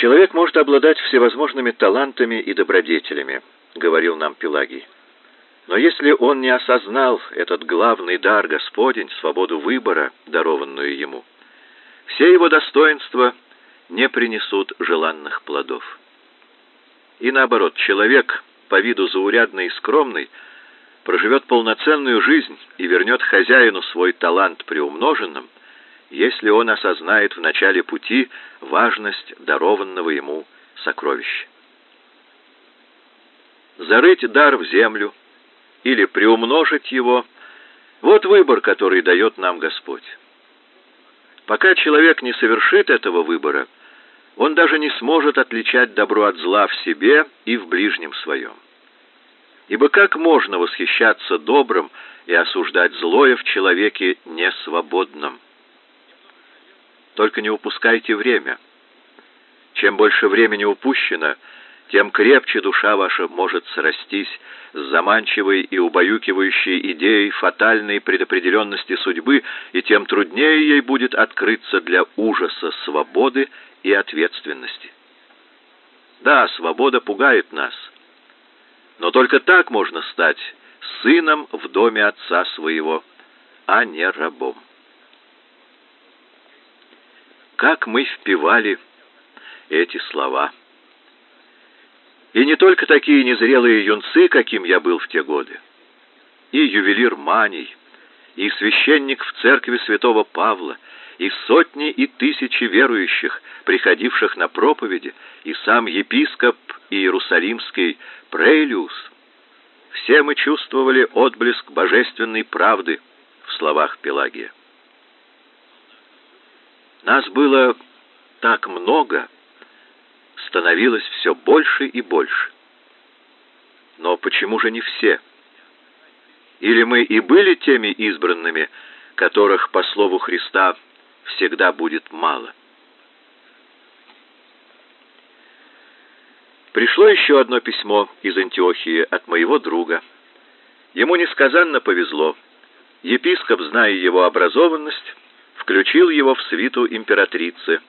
Человек может обладать всевозможными талантами и добродетелями, говорил нам Пелагий. Но если он не осознал этот главный дар Господень, свободу выбора, дарованную ему, все его достоинства не принесут желанных плодов. И наоборот, человек, по виду заурядный и скромный, проживет полноценную жизнь и вернет хозяину свой талант приумноженным, если он осознает в начале пути важность дарованного ему сокровища. Зарыть дар в землю или приумножить его – вот выбор, который дает нам Господь. Пока человек не совершит этого выбора, он даже не сможет отличать добро от зла в себе и в ближнем своем. Ибо как можно восхищаться добрым и осуждать злое в человеке несвободном? Только не упускайте время. Чем больше времени упущено, тем крепче душа ваша может срастись с заманчивой и убаюкивающей идеей фатальной предопределенности судьбы, и тем труднее ей будет открыться для ужаса свободы и ответственности. Да, свобода пугает нас, но только так можно стать сыном в доме отца своего, а не рабом. Как мы впивали эти слова! И не только такие незрелые юнцы, каким я был в те годы. И ювелир Маний, и священник в церкви святого Павла, и сотни и тысячи верующих, приходивших на проповеди, и сам епископ Иерусалимский Прейлиус. Все мы чувствовали отблеск божественной правды в словах Пелагия. Нас было так много, становилось все больше и больше. Но почему же не все? Или мы и были теми избранными, которых, по слову Христа, всегда будет мало? Пришло еще одно письмо из Антиохии от моего друга. Ему несказанно повезло. Епископ, зная его образованность, включил его в свиту императрицы,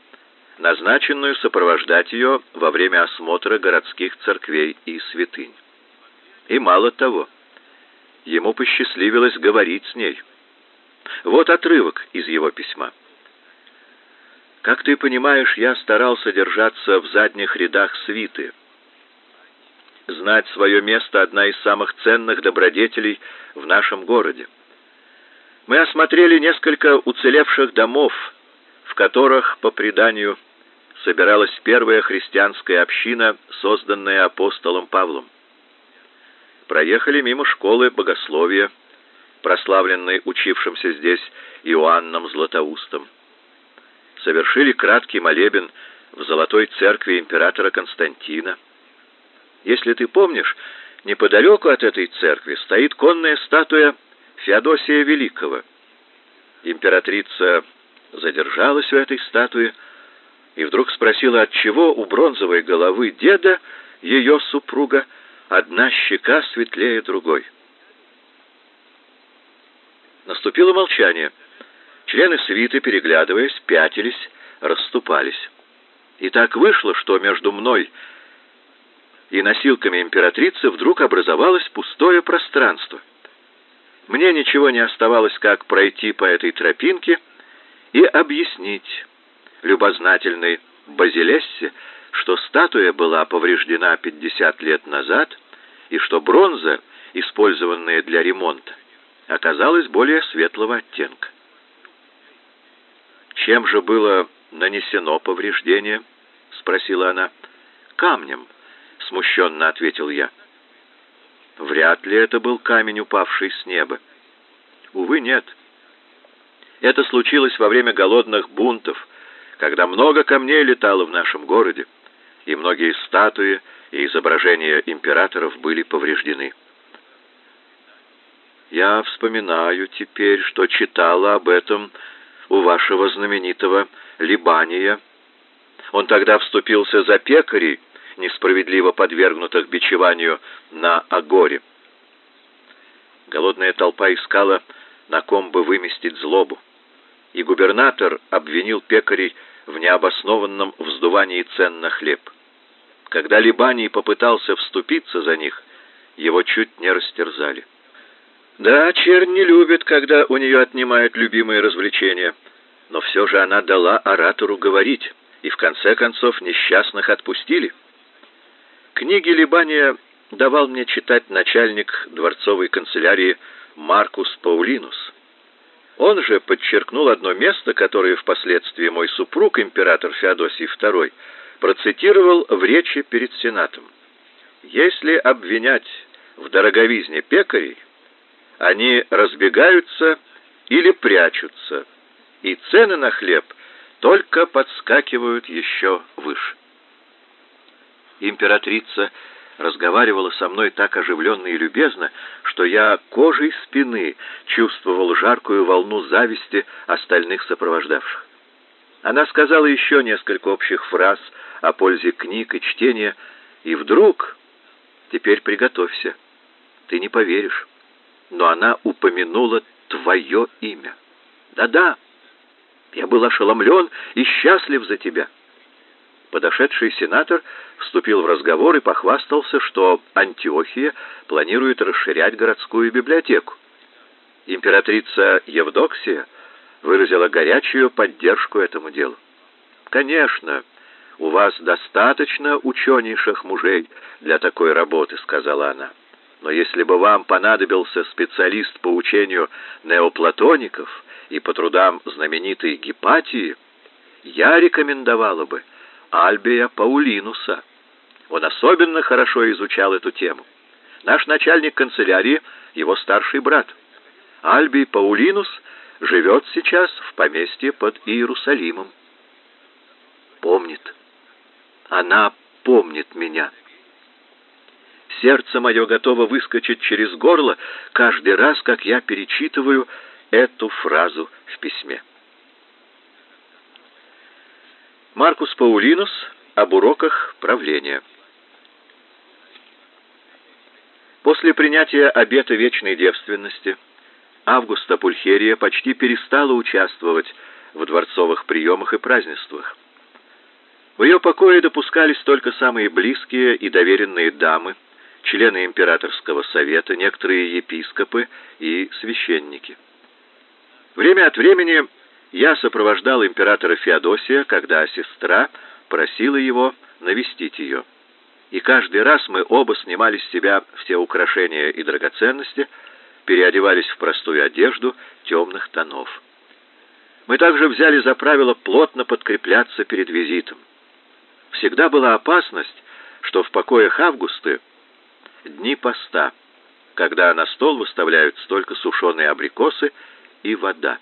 назначенную сопровождать ее во время осмотра городских церквей и святынь. И мало того, ему посчастливилось говорить с ней. Вот отрывок из его письма. Как ты понимаешь, я старался держаться в задних рядах свиты. Знать свое место одна из самых ценных добродетелей в нашем городе. Мы осмотрели несколько уцелевших домов, в которых, по преданию, собиралась первая христианская община, созданная апостолом Павлом. Проехали мимо школы богословия, прославленной учившимся здесь Иоанном Златоустом. Совершили краткий молебен в Золотой церкви императора Константина. Если ты помнишь, неподалеку от этой церкви стоит конная статуя Феодосия Великого. Императрица задержалась у этой статуи, и вдруг спросила, отчего у бронзовой головы деда, ее супруга, одна щека светлее другой. Наступило молчание. Члены свиты, переглядываясь, пятились, расступались. И так вышло, что между мной и носилками императрицы вдруг образовалось пустое пространство. Мне ничего не оставалось, как пройти по этой тропинке и объяснить, любознательной Базилессе, что статуя была повреждена 50 лет назад и что бронза, использованная для ремонта, оказалась более светлого оттенка. «Чем же было нанесено повреждение?» — спросила она. «Камнем», — смущенно ответил я. «Вряд ли это был камень, упавший с неба». «Увы, нет». Это случилось во время голодных бунтов, когда много камней летало в нашем городе, и многие статуи и изображения императоров были повреждены. Я вспоминаю теперь, что читала об этом у вашего знаменитого Либания. Он тогда вступился за пекарей, несправедливо подвергнутых бичеванию на Агоре. Голодная толпа искала, на ком бы выместить злобу. И губернатор обвинил пекарей в необоснованном вздувании цен на хлеб. Когда Либаний попытался вступиться за них, его чуть не растерзали. Да, чернь не любит, когда у нее отнимают любимые развлечения, но все же она дала оратору говорить, и в конце концов несчастных отпустили. Книги Либания давал мне читать начальник дворцовой канцелярии Маркус Паулинус. Он же подчеркнул одно место, которое впоследствии мой супруг, император Феодосий II, процитировал в речи перед Сенатом. Если обвинять в дороговизне пекарей, они разбегаются или прячутся, и цены на хлеб только подскакивают еще выше. Императрица разговаривала со мной так оживленно и любезно, что я кожей спины чувствовал жаркую волну зависти остальных сопровождавших. Она сказала еще несколько общих фраз о пользе книг и чтения, и вдруг... Теперь приготовься. Ты не поверишь но она упомянула твое имя. Да-да, я был ошеломлен и счастлив за тебя. Подошедший сенатор вступил в разговор и похвастался, что Антиохия планирует расширять городскую библиотеку. Императрица Евдоксия выразила горячую поддержку этому делу. «Конечно, у вас достаточно ученейших мужей для такой работы», — сказала она. Но если бы вам понадобился специалист по учению неоплатоников и по трудам знаменитой Гипатии, я рекомендовала бы Альбия Паулинуса. Он особенно хорошо изучал эту тему. Наш начальник канцелярии — его старший брат. Альбий Паулинус живет сейчас в поместье под Иерусалимом. Помнит. Она помнит меня. Сердце мое готово выскочить через горло каждый раз, как я перечитываю эту фразу в письме. Маркус Паулинус об уроках правления. После принятия обета вечной девственности Августа Пульхерия почти перестала участвовать в дворцовых приемах и празднествах. В ее покое допускались только самые близкие и доверенные дамы, члены императорского совета, некоторые епископы и священники. Время от времени я сопровождал императора Феодосия, когда сестра просила его навестить ее. И каждый раз мы оба снимали с себя все украшения и драгоценности, переодевались в простую одежду темных тонов. Мы также взяли за правило плотно подкрепляться перед визитом. Всегда была опасность, что в покоях Августы дни поста, когда на стол выставляют столько сушеные абрикосы и вода.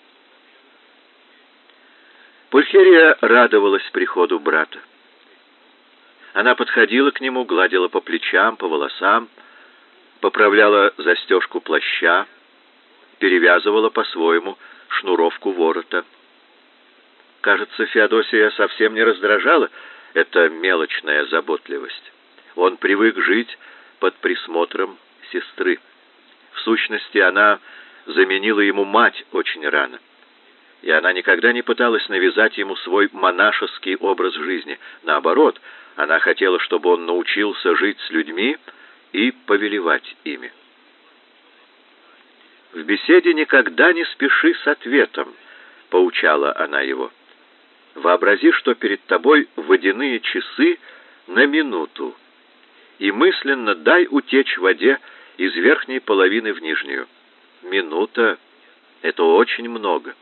Пульхерия радовалась приходу брата. Она подходила к нему, гладила по плечам, по волосам, поправляла застежку плаща, перевязывала по-своему шнуровку ворота. Кажется, Феодосия совсем не раздражала эта мелочная заботливость. Он привык жить под присмотром сестры. В сущности, она заменила ему мать очень рано. И она никогда не пыталась навязать ему свой монашеский образ жизни. Наоборот, она хотела, чтобы он научился жить с людьми и повелевать ими. «В беседе никогда не спеши с ответом», — поучала она его. «Вообрази, что перед тобой водяные часы на минуту, и мысленно дай утечь воде из верхней половины в нижнюю. Минута — это очень много.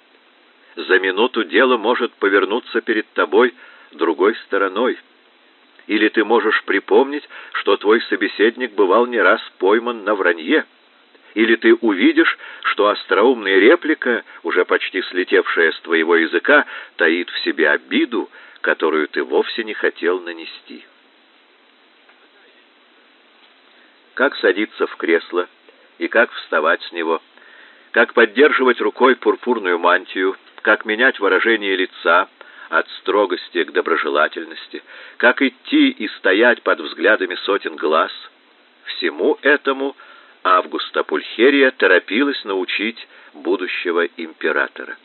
За минуту дело может повернуться перед тобой другой стороной. Или ты можешь припомнить, что твой собеседник бывал не раз пойман на вранье. Или ты увидишь, что остроумная реплика, уже почти слетевшая с твоего языка, таит в себе обиду, которую ты вовсе не хотел нанести. как садиться в кресло и как вставать с него, как поддерживать рукой пурпурную мантию, как менять выражение лица от строгости к доброжелательности, как идти и стоять под взглядами сотен глаз. Всему этому Августа Пульхерия торопилась научить будущего императора.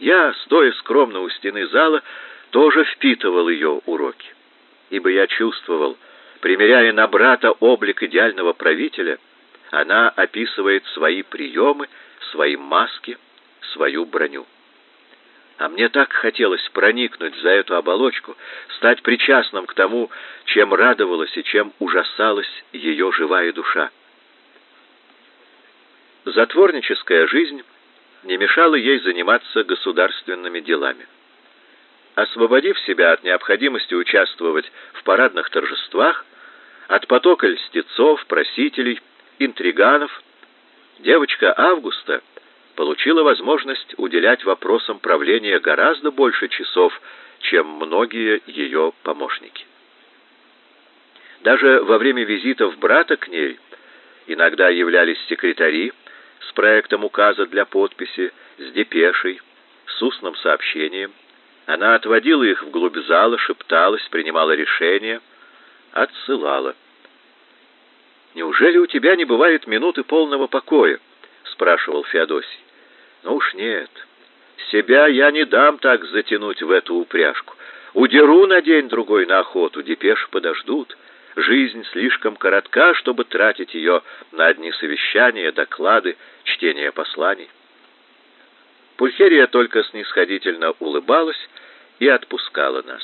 Я, стоя скромно у стены зала, тоже впитывал ее уроки, ибо я чувствовал, примеряя на брата облик идеального правителя, она описывает свои приемы, свои маски, свою броню. А мне так хотелось проникнуть за эту оболочку, стать причастным к тому, чем радовалась и чем ужасалась ее живая душа. Затворническая жизнь не мешала ей заниматься государственными делами. Освободив себя от необходимости участвовать в парадных торжествах, от потока льстецов, просителей, интриганов, девочка Августа получила возможность уделять вопросам правления гораздо больше часов, чем многие ее помощники. Даже во время визитов брата к ней иногда являлись секретари с проектом указа для подписи, с депешей, с устным сообщением. Она отводила их вглубь зала, шепталась, принимала решения, отсылала. «Неужели у тебя не бывает минуты полного покоя?» — спрашивал Феодосий. Ну уж нет. Себя я не дам так затянуть в эту упряжку. Удеру на день-другой на охоту, депеш подождут. Жизнь слишком коротка, чтобы тратить ее на одни совещания, доклады, чтение посланий. Пульхерия только снисходительно улыбалась и отпускала нас.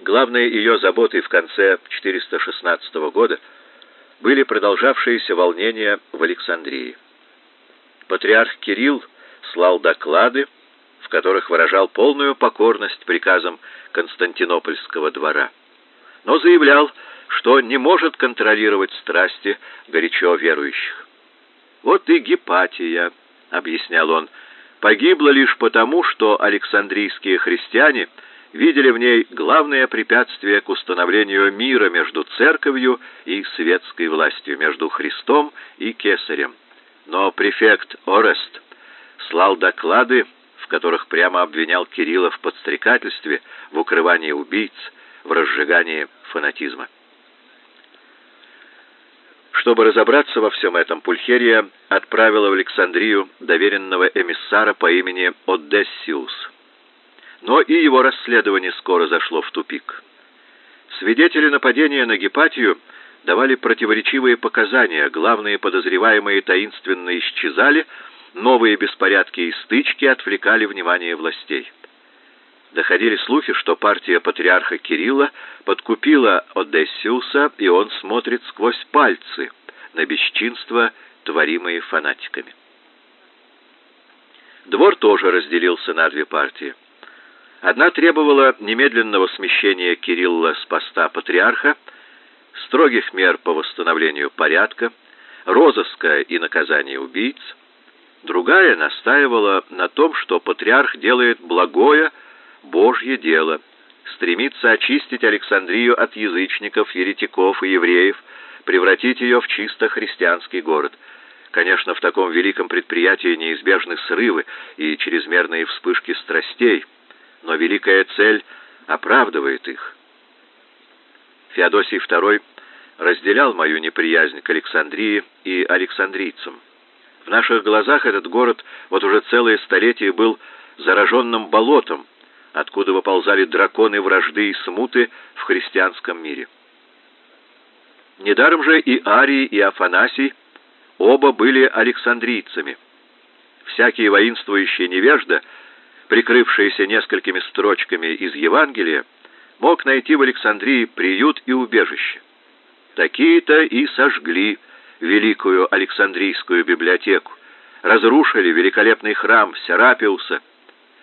Главной ее заботой в конце 416 года были продолжавшиеся волнения в Александрии. Патриарх Кирилл слал доклады, в которых выражал полную покорность приказам Константинопольского двора, но заявлял, что не может контролировать страсти горячо верующих. «Вот и Гепатия», — объяснял он, — «погибла лишь потому, что александрийские христиане видели в ней главное препятствие к установлению мира между церковью и светской властью, между Христом и Кесарем». Но префект Орест слал доклады, в которых прямо обвинял Кирилла в подстрекательстве, в укрывании убийц, в разжигании фанатизма. Чтобы разобраться во всем этом, Пульхерия отправила в Александрию доверенного эмиссара по имени Одессиус. Но и его расследование скоро зашло в тупик. Свидетели нападения на Гепатию – давали противоречивые показания, главные подозреваемые таинственно исчезали, новые беспорядки и стычки отвлекали внимание властей. Доходили слухи, что партия патриарха Кирилла подкупила Одессиуса, и он смотрит сквозь пальцы на бесчинства, творимые фанатиками. Двор тоже разделился на две партии. Одна требовала немедленного смещения Кирилла с поста патриарха, строгих мер по восстановлению порядка, розыска и наказания убийц. Другая настаивала на том, что патриарх делает благое Божье дело, стремится очистить Александрию от язычников, еретиков и евреев, превратить ее в чисто христианский город. Конечно, в таком великом предприятии неизбежны срывы и чрезмерные вспышки страстей, но великая цель оправдывает их. Феодосий II разделял мою неприязнь к Александрии и александрийцам. В наших глазах этот город вот уже целое столетие был зараженным болотом, откуда выползали драконы вражды и смуты в христианском мире. Недаром же и Арий, и Афанасий оба были александрийцами. Всякий воинствующий невежда, прикрывшийся несколькими строчками из Евангелия, мог найти в Александрии приют и убежище. Такие-то и сожгли великую Александрийскую библиотеку, разрушили великолепный храм Серапиуса,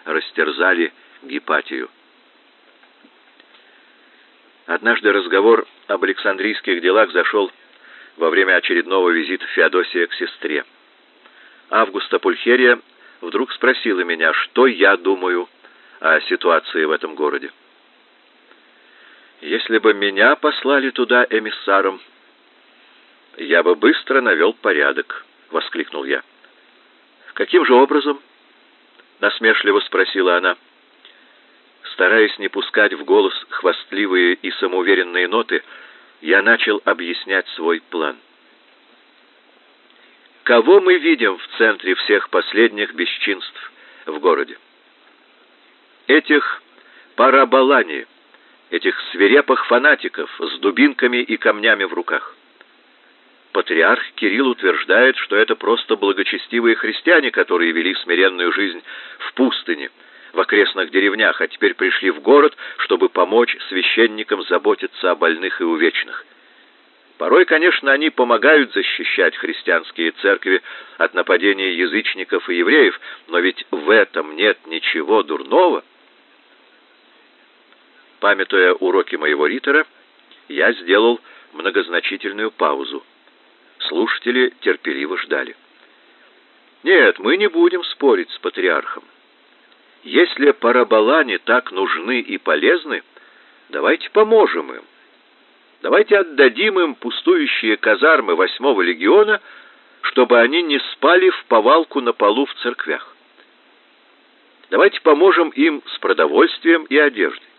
растерзали Гипатию. Однажды разговор об Александрийских делах зашел во время очередного визита Феодосия к сестре. Августа Пульхерия вдруг спросила меня, что я думаю о ситуации в этом городе. Если бы меня послали туда эмиссаром, я бы быстро навел порядок, воскликнул я. Каким же образом? насмешливо спросила она. Стараясь не пускать в голос хвастливые и самоуверенные ноты, я начал объяснять свой план. кого мы видим в центре всех последних бесчинств в городе? Этих парабалани, этих свирепых фанатиков с дубинками и камнями в руках. Патриарх Кирилл утверждает, что это просто благочестивые христиане, которые вели смиренную жизнь в пустыне, в окрестных деревнях, а теперь пришли в город, чтобы помочь священникам заботиться о больных и увечных. Порой, конечно, они помогают защищать христианские церкви от нападения язычников и евреев, но ведь в этом нет ничего дурного. Памятуя уроки моего ритора, я сделал многозначительную паузу. Слушатели терпеливо ждали. Нет, мы не будем спорить с патриархом. Если параболане так нужны и полезны, давайте поможем им. Давайте отдадим им пустующие казармы восьмого легиона, чтобы они не спали в повалку на полу в церквях. Давайте поможем им с продовольствием и одеждой.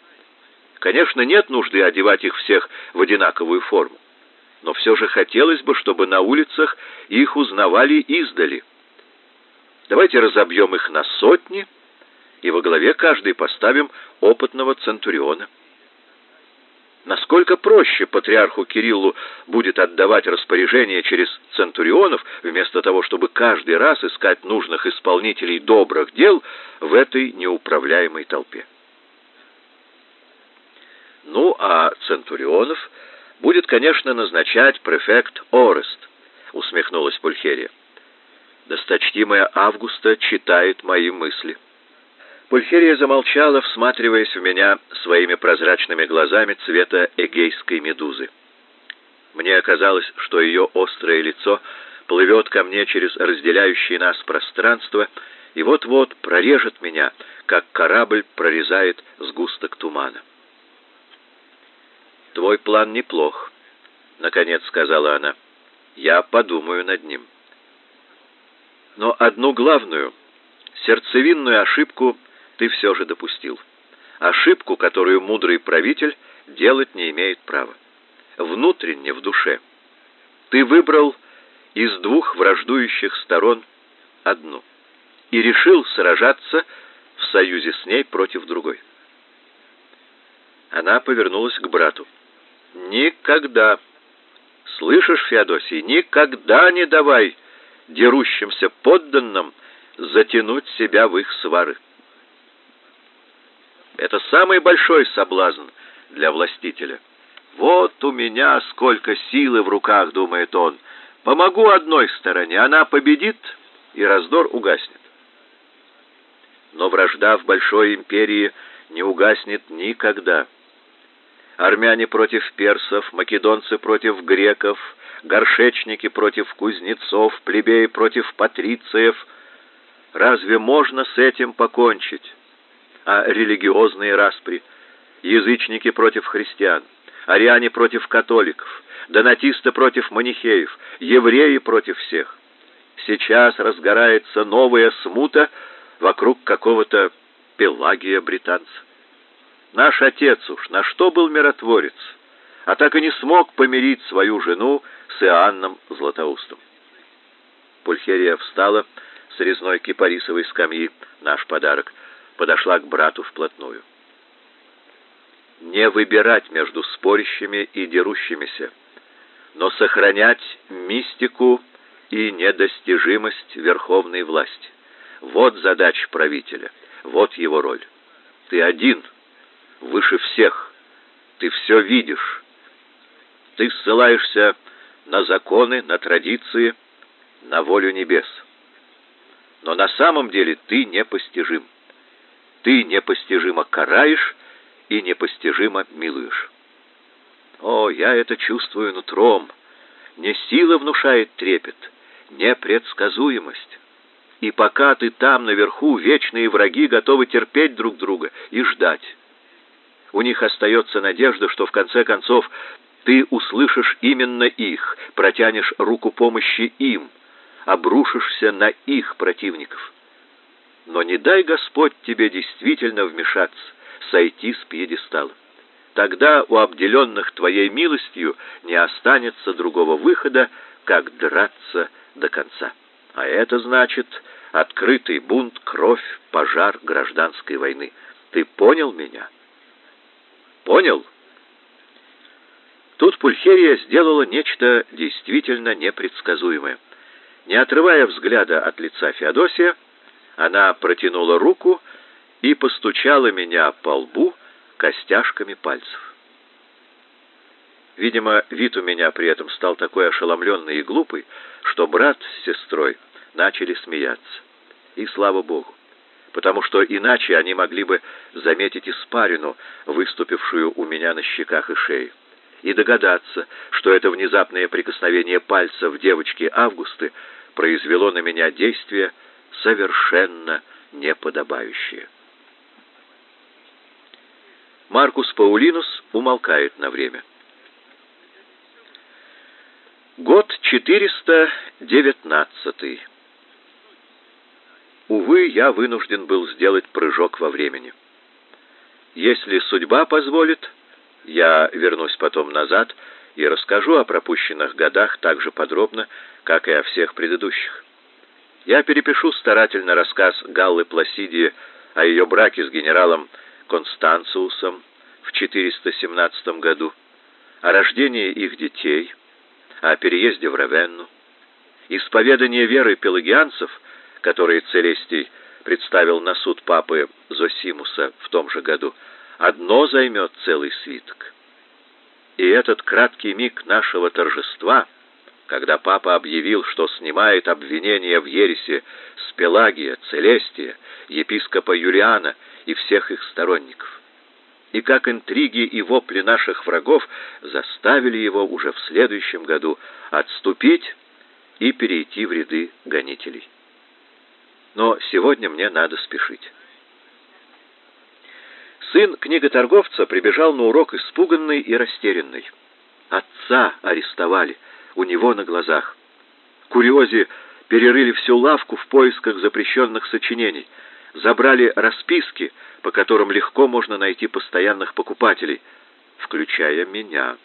Конечно, нет нужды одевать их всех в одинаковую форму, но все же хотелось бы, чтобы на улицах их узнавали издали. Давайте разобьем их на сотни и во главе каждой поставим опытного центуриона. Насколько проще патриарху Кириллу будет отдавать распоряжения через центурионов, вместо того, чтобы каждый раз искать нужных исполнителей добрых дел в этой неуправляемой толпе. Ну, а центурионов будет, конечно, назначать префект Орест, усмехнулась Пульхерия. Досточтимая Августа читает мои мысли. Пульхерия замолчала, всматриваясь в меня своими прозрачными глазами цвета эгейской медузы. Мне казалось, что ее острое лицо плывет ко мне через разделяющее нас пространство и вот-вот прорежет меня, как корабль прорезает сгусток тумана. «Твой план неплох», — наконец сказала она. «Я подумаю над ним». Но одну главную, сердцевинную ошибку ты все же допустил. Ошибку, которую мудрый правитель делать не имеет права. Внутренне, в душе. Ты выбрал из двух враждующих сторон одну и решил сражаться в союзе с ней против другой. Она повернулась к брату. Никогда, слышишь, Феодосий, никогда не давай дерущимся подданным затянуть себя в их свары. Это самый большой соблазн для властителя. Вот у меня сколько силы в руках, думает он. Помогу одной стороне, она победит, и раздор угаснет. Но вражда в большой империи не угаснет никогда армяне против персов, македонцы против греков, горшечники против кузнецов, плебеи против патрициев. Разве можно с этим покончить? А религиозные распри, язычники против христиан, ариане против католиков, донатисты против манихеев, евреи против всех. Сейчас разгорается новая смута вокруг какого-то Пелагия британца. Наш отец уж на что был миротворец, а так и не смог помирить свою жену с Иоанном Златоустом. Пульхерия встала с резной кипарисовой скамьи, наш подарок, подошла к брату вплотную. Не выбирать между спорящими и дерущимися, но сохранять мистику и недостижимость верховной власти. Вот задача правителя, вот его роль. Ты один — выше всех. Ты все видишь. Ты ссылаешься на законы, на традиции, на волю небес. Но на самом деле ты непостижим. Ты непостижимо караешь и непостижимо милуешь. О, я это чувствую нутром. Не сила внушает трепет, не предсказуемость. И пока ты там наверху, вечные враги готовы терпеть друг друга и ждать у них остается надежда, что в конце концов ты услышишь именно их, протянешь руку помощи им, обрушишься на их противников. Но не дай Господь тебе действительно вмешаться, сойти с пьедестала. Тогда у обделенных твоей милостью не останется другого выхода, как драться до конца. А это значит открытый бунт, кровь, пожар гражданской войны. Ты понял меня? Понял? Тут Пульхерия сделала нечто действительно непредсказуемое. Не отрывая взгляда от лица Феодосия, она протянула руку и постучала меня по лбу костяшками пальцев. Видимо, вид у меня при этом стал такой ошеломленный и глупый, что брат с сестрой начали смеяться. И слава богу, потому что иначе они могли бы заметить испарину, выступившую у меня на щеках и шее, и догадаться, что это внезапное прикосновение пальцев девочки Августы произвело на меня действие совершенно неподобающее. Маркус Паулинус умолкает на время. Год 419. Увы, я вынужден был сделать прыжок во времени. Если судьба позволит, я вернусь потом назад и расскажу о пропущенных годах так же подробно, как и о всех предыдущих. Я перепишу старательно рассказ Галлы Пласидии о ее браке с генералом Констанциусом в 417 году, о рождении их детей – о переезде в Равенну, исповедание веры пелагианцев, которые Целестий представил на суд папы Зосимуса в том же году, одно займет целый свиток. И этот краткий миг нашего торжества, когда папа объявил, что снимает обвинения в ересе с Пелагия, Целестия, епископа Юлиана и всех их сторонников и как интриги и вопли наших врагов заставили его уже в следующем году отступить и перейти в ряды гонителей. Но сегодня мне надо спешить. Сын книготорговца прибежал на урок испуганный и растерянный. Отца арестовали у него на глазах. Курьози перерыли всю лавку в поисках запрещенных сочинений, забрали расписки, по которым легко можно найти постоянных покупателей, включая меня.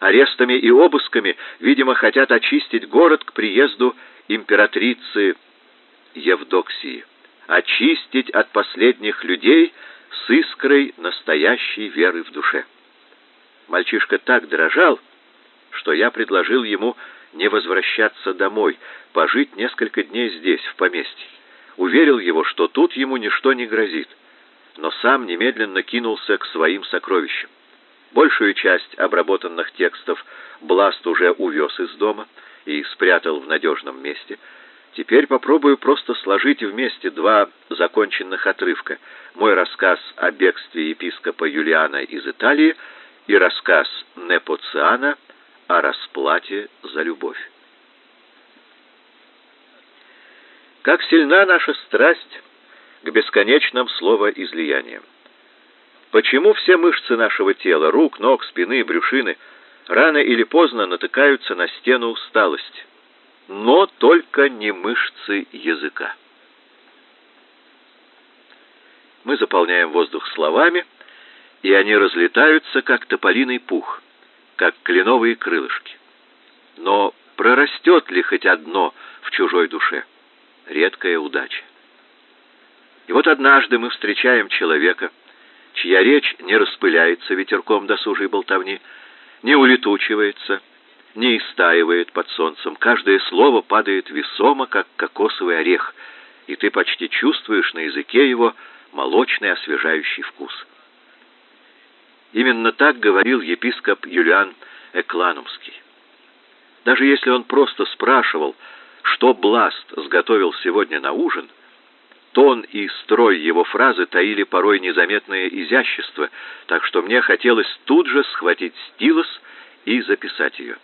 Арестами и обысками, видимо, хотят очистить город к приезду императрицы Евдоксии, очистить от последних людей с искрой настоящей веры в душе. Мальчишка так дрожал, что я предложил ему не возвращаться домой, пожить несколько дней здесь, в поместье. Уверил его, что тут ему ничто не грозит но сам немедленно кинулся к своим сокровищам. Большую часть обработанных текстов Бласт уже увез из дома и спрятал в надежном месте. Теперь попробую просто сложить вместе два законченных отрывка. Мой рассказ о бегстве епископа Юлиана из Италии и рассказ Непоциана о расплате за любовь. Как сильна наша страсть к бесконечным словоизлияниям. Почему все мышцы нашего тела, рук, ног, спины, брюшины, рано или поздно натыкаются на стену усталости, но только не мышцы языка? Мы заполняем воздух словами, и они разлетаются, как тополиный пух, как кленовые крылышки. Но прорастет ли хоть одно в чужой душе? Редкая удача. И вот однажды мы встречаем человека, чья речь не распыляется ветерком досужей болтовни, не улетучивается, не истаивает под солнцем. Каждое слово падает весомо, как кокосовый орех, и ты почти чувствуешь на языке его молочный освежающий вкус. Именно так говорил епископ Юлиан Экланумский. Даже если он просто спрашивал, что Бласт сготовил сегодня на ужин, Тон и строй его фразы таили порой незаметное изящество, так что мне хотелось тут же схватить стилус и записать ее.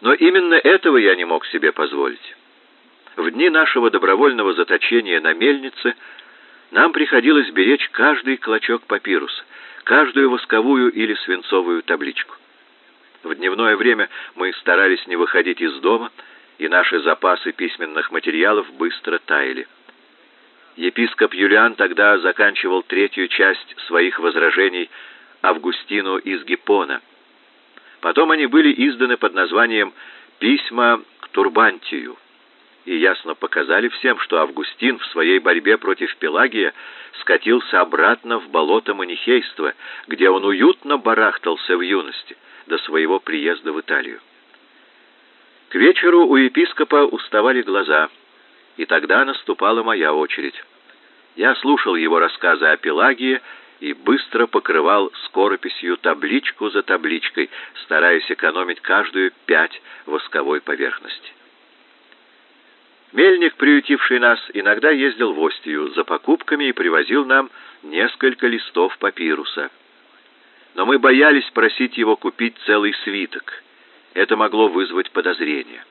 Но именно этого я не мог себе позволить. В дни нашего добровольного заточения на мельнице нам приходилось беречь каждый клочок папируса, каждую восковую или свинцовую табличку. В дневное время мы старались не выходить из дома, и наши запасы письменных материалов быстро таяли. Епископ Юлиан тогда заканчивал третью часть своих возражений Августину из Гиппона. Потом они были изданы под названием «Письма к Турбантию, и ясно показали всем, что Августин в своей борьбе против Пелагия скатился обратно в болото манихейства, где он уютно барахтался в юности до своего приезда в Италию. К вечеру у епископа уставали глаза, и тогда наступала моя очередь. Я слушал его рассказы о Пелагии и быстро покрывал скорописью табличку за табличкой, стараясь экономить каждую пять восковой поверхности. Мельник, приютивший нас, иногда ездил в Остию за покупками и привозил нам несколько листов папируса. Но мы боялись просить его купить целый свиток. Это могло вызвать подозрение.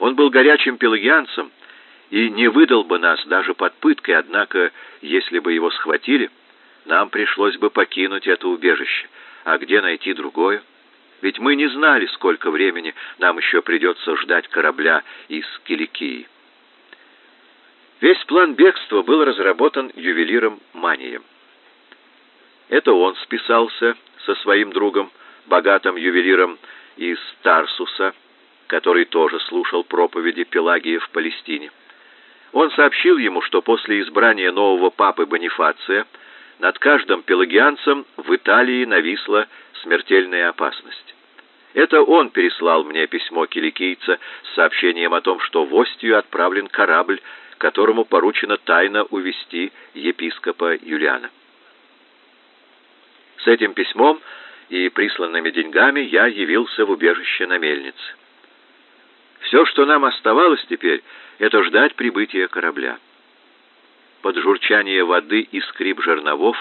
Он был горячим пелагианцем и не выдал бы нас даже под пыткой, однако, если бы его схватили, нам пришлось бы покинуть это убежище. А где найти другое? ведь мы не знали, сколько времени нам еще придется ждать корабля из Киликии. Весь план бегства был разработан ювелиром Манием. Это он списался со своим другом, богатым ювелиром из Тарсуса, который тоже слушал проповеди Пелагии в Палестине. Он сообщил ему, что после избрания нового папы Бонифация над каждым пелагианцем в Италии нависла смертельная опасность. Это он переслал мне письмо киликийца с сообщением о том, что в Остию отправлен корабль, которому поручено тайно увести епископа Юлиана. С этим письмом и присланными деньгами я явился в убежище на мельнице. Все, что нам оставалось теперь, это ждать прибытия корабля. Под журчание воды и скрип жерновов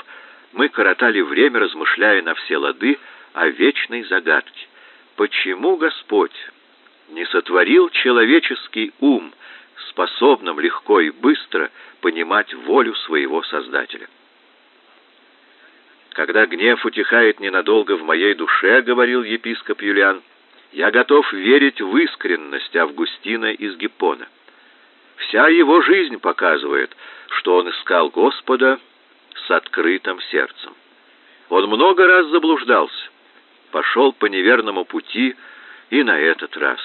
мы коротали время, размышляя на все лады о вечной загадке почему Господь не сотворил человеческий ум, способным легко и быстро понимать волю своего Создателя. Когда гнев утихает ненадолго в моей душе, говорил епископ Юлиан, я готов верить в искренность Августина из Гиппона. Вся его жизнь показывает, что он искал Господа с открытым сердцем. Он много раз заблуждался, пошел по неверному пути и на этот раз.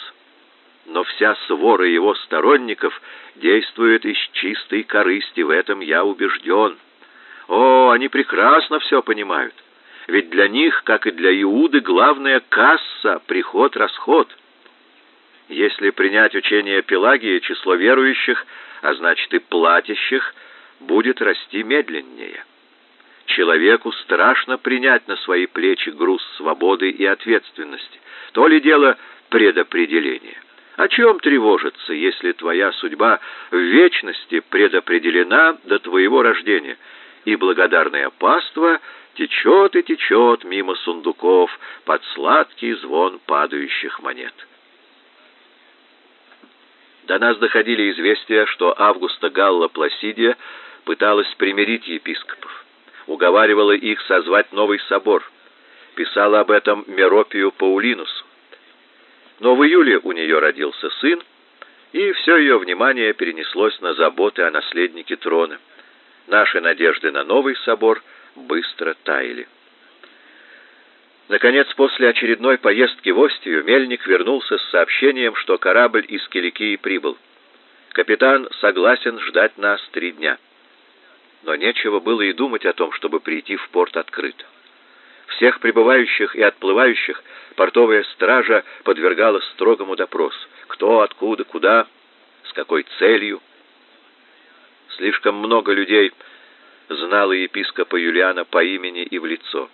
Но вся свора его сторонников действует из чистой корысти, в этом я убежден. О, они прекрасно все понимают. Ведь для них, как и для Иуды, главная касса — приход-расход. Если принять учение Пелагии, число верующих, а значит и платящих, будет расти медленнее. Человеку страшно принять на свои плечи груз свободы и ответственности. То ли дело предопределения. О чем тревожиться, если твоя судьба в вечности предопределена до твоего рождения, и благодарное паство течет и течет мимо сундуков под сладкий звон падающих монет? До нас доходили известия, что Августа Галла Пласидия пыталась примирить епископов уговаривала их созвать новый собор, писала об этом Меропию Паулинусу. Но в июле у нее родился сын, и все ее внимание перенеслось на заботы о наследнике трона. Наши надежды на новый собор быстро таяли. Наконец, после очередной поездки в Остию, Мельник вернулся с сообщением, что корабль из Киликии прибыл. Капитан согласен ждать нас три дня но нечего было и думать о том, чтобы прийти в порт открыто. Всех прибывающих и отплывающих портовая стража подвергала строгому допросу. Кто, откуда, куда, с какой целью. Слишком много людей знало епископа Юлиана по имени и в лицо.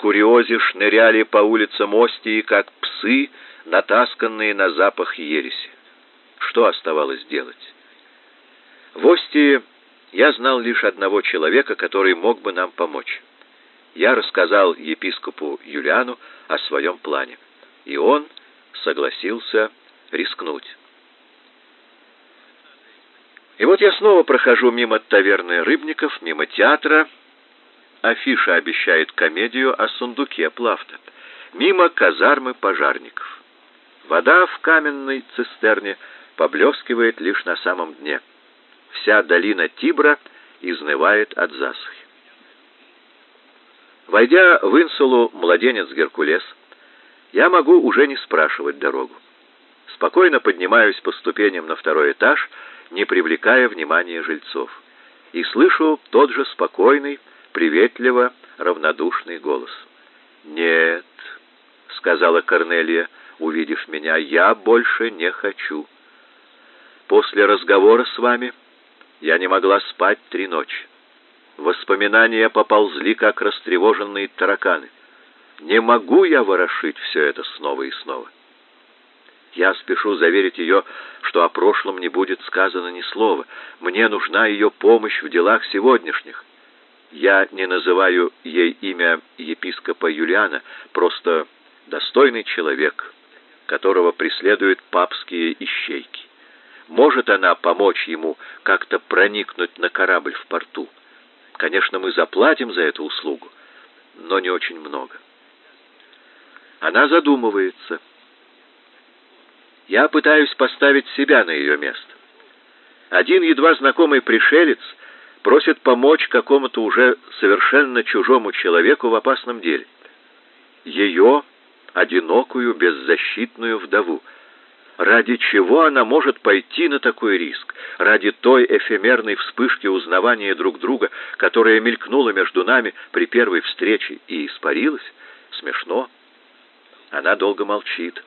Куриози шныряли по улицам Остии, как псы, натасканные на запах ереси. Что оставалось делать? В Остии я знал лишь одного человека, который мог бы нам помочь. Я рассказал епископу Юлиану о своем плане, и он согласился рискнуть. И вот я снова прохожу мимо таверны Рыбников, мимо театра. Афиша обещает комедию о сундуке Плафта. Мимо казармы пожарников. Вода в каменной цистерне поблескивает лишь на самом дне вся долина Тибра изнывает от засухи. Войдя в инсулу младенец Геркулес, я могу уже не спрашивать дорогу. Спокойно поднимаюсь по ступеням на второй этаж, не привлекая внимания жильцов. И слышу тот же спокойный, приветливо равнодушный голос. «Нет», — сказала Корнелия, увидев меня, — «я больше не хочу. После разговора с вами я не могла спать три ночи. Воспоминания поползли, как растревоженные тараканы. Не могу я ворошить все это снова и снова. Я спешу заверить ее, что о прошлом не будет сказано ни слова. Мне нужна ее помощь в делах сегодняшних. Я не называю ей имя епископа Юлиана, просто достойный человек, которого преследуют папские ищейки. Может она помочь ему как-то проникнуть на корабль в порту? Конечно, мы заплатим за эту услугу, но не очень много. Она задумывается. Я пытаюсь поставить себя на ее место. Один едва знакомый пришелец просит помочь какому-то уже совершенно чужому человеку в опасном деле. Ее, одинокую, беззащитную вдову. Ради чего она может пойти на такой риск? Ради той эфемерной вспышки узнавания друг друга, которая мелькнула между нами при первой встрече и испарилась? Смешно. Она долго молчит,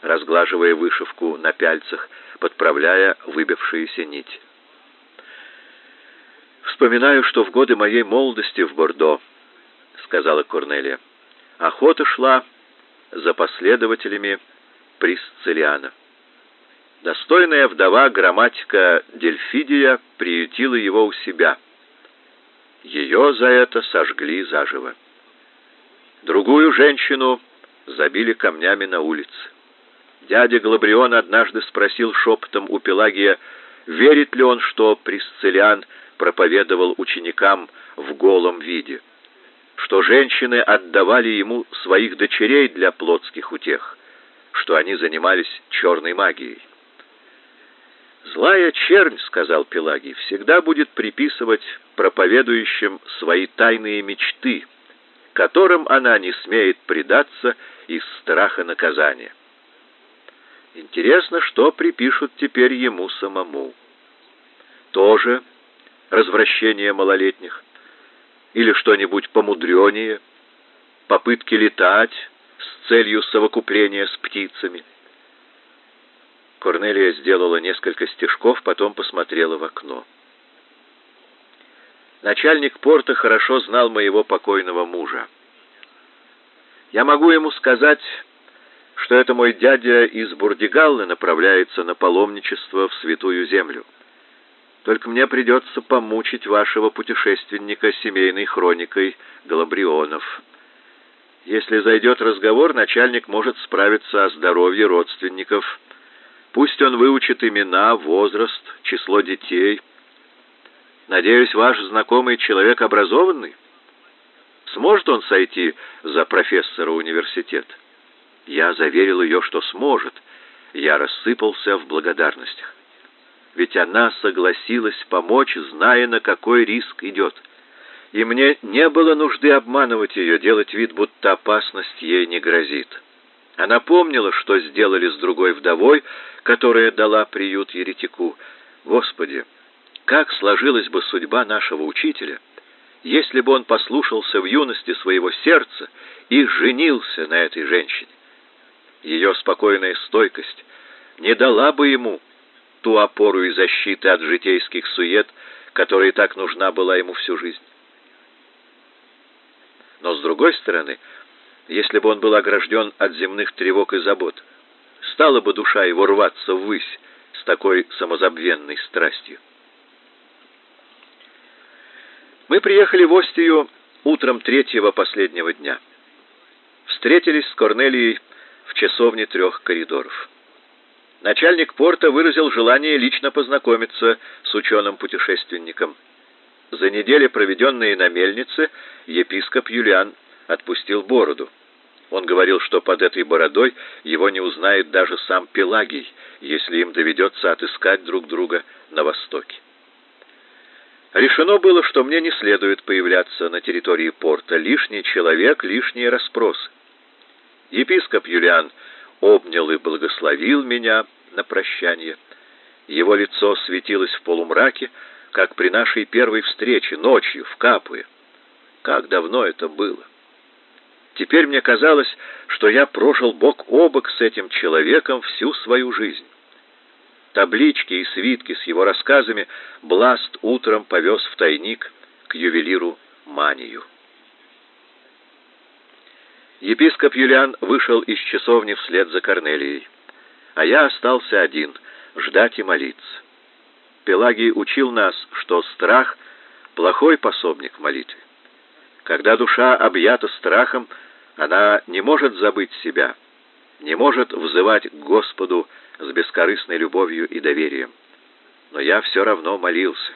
разглаживая вышивку на пяльцах, подправляя выбившиеся нить. «Вспоминаю, что в годы моей молодости в Бордо», — сказала Корнелия, — «охота шла за последователями Присцилиана. Достойная вдова грамматика Дельфидия приютила его у себя. Ее за это сожгли заживо. Другую женщину забили камнями на улице. Дядя Глабрион однажды спросил шепотом у Пелагия, верит ли он, что Присцилиан проповедовал ученикам в голом виде, что женщины отдавали ему своих дочерей для плотских утех, что они занимались черной магией. «Злая чернь, — сказал Пелагий, — всегда будет приписывать проповедующим свои тайные мечты, которым она не смеет предаться из страха наказания. Интересно, что припишут теперь ему самому. Тоже развращение малолетних или что-нибудь помудренее, попытки летать с целью совокупления с птицами. Корнелия сделала несколько стежков, потом посмотрела в окно. Начальник порта хорошо знал моего покойного мужа. Я могу ему сказать, что это мой дядя из Бурдигаллы направляется на паломничество в Святую Землю. Только мне придется помучить вашего путешественника семейной хроникой Галабрионов. Если зайдет разговор, начальник может справиться о здоровье родственников. Пусть он выучит имена, возраст, число детей — Надеюсь, ваш знакомый человек образованный? Сможет он сойти за профессора университета? Я заверил ее, что сможет. Я рассыпался в благодарностях. Ведь она согласилась помочь, зная, на какой риск идет. И мне не было нужды обманывать ее, делать вид, будто опасность ей не грозит. Она помнила, что сделали с другой вдовой, которая дала приют еретику. Господи, как сложилась бы судьба нашего учителя, если бы он послушался в юности своего сердца и женился на этой женщине? Ее спокойная стойкость не дала бы ему ту опору и защиты от житейских сует, которая так нужна была ему всю жизнь. Но с другой стороны, если бы он был огражден от земных тревог и забот, стала бы душа его рваться ввысь с такой самозабвенной страстью. Мы приехали в Остию утром третьего последнего дня. Встретились с Корнелией в часовне трех коридоров. Начальник порта выразил желание лично познакомиться с ученым-путешественником. За неделю, проведенные на мельнице, епископ Юлиан отпустил бороду. Он говорил, что под этой бородой его не узнает даже сам Пелагий, если им доведется отыскать друг друга на Востоке. Решено было, что мне не следует появляться на территории порта. Лишний человек, лишние расспросы. Епископ Юлиан обнял и благословил меня на прощание. Его лицо светилось в полумраке, как при нашей первой встрече, ночью, в Капуе. Как давно это было! Теперь мне казалось, что я прожил бок о бок с этим человеком всю свою жизнь. Таблички и свитки с его рассказами Бласт утром повез в тайник к ювелиру Манию. Епископ Юлиан вышел из часовни вслед за Корнелией, а я остался один, ждать и молиться. Пелагий учил нас, что страх — плохой пособник молитве. Когда душа объята страхом, она не может забыть себя, не может взывать к Господу с бескорыстной любовью и доверием. Но я все равно молился.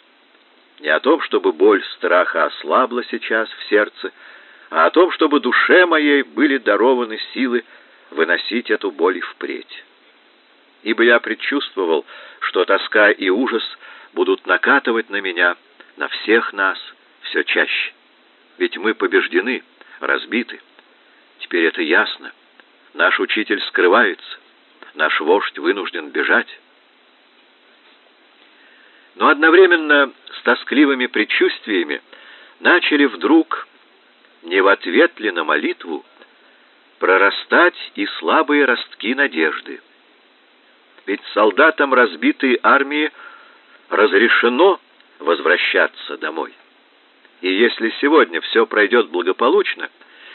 Не о том, чтобы боль страха ослабла сейчас в сердце, а о том, чтобы душе моей были дарованы силы выносить эту боль впредь. Ибо я предчувствовал, что тоска и ужас будут накатывать на меня, на всех нас, все чаще. Ведь мы побеждены, разбиты. Теперь это ясно. Наш учитель скрывается, наш вождь вынужден бежать. Но одновременно с тоскливыми предчувствиями начали вдруг, не в ответ ли на молитву, прорастать и слабые ростки надежды. Ведь солдатам разбитой армии разрешено возвращаться домой. И если сегодня все пройдет благополучно,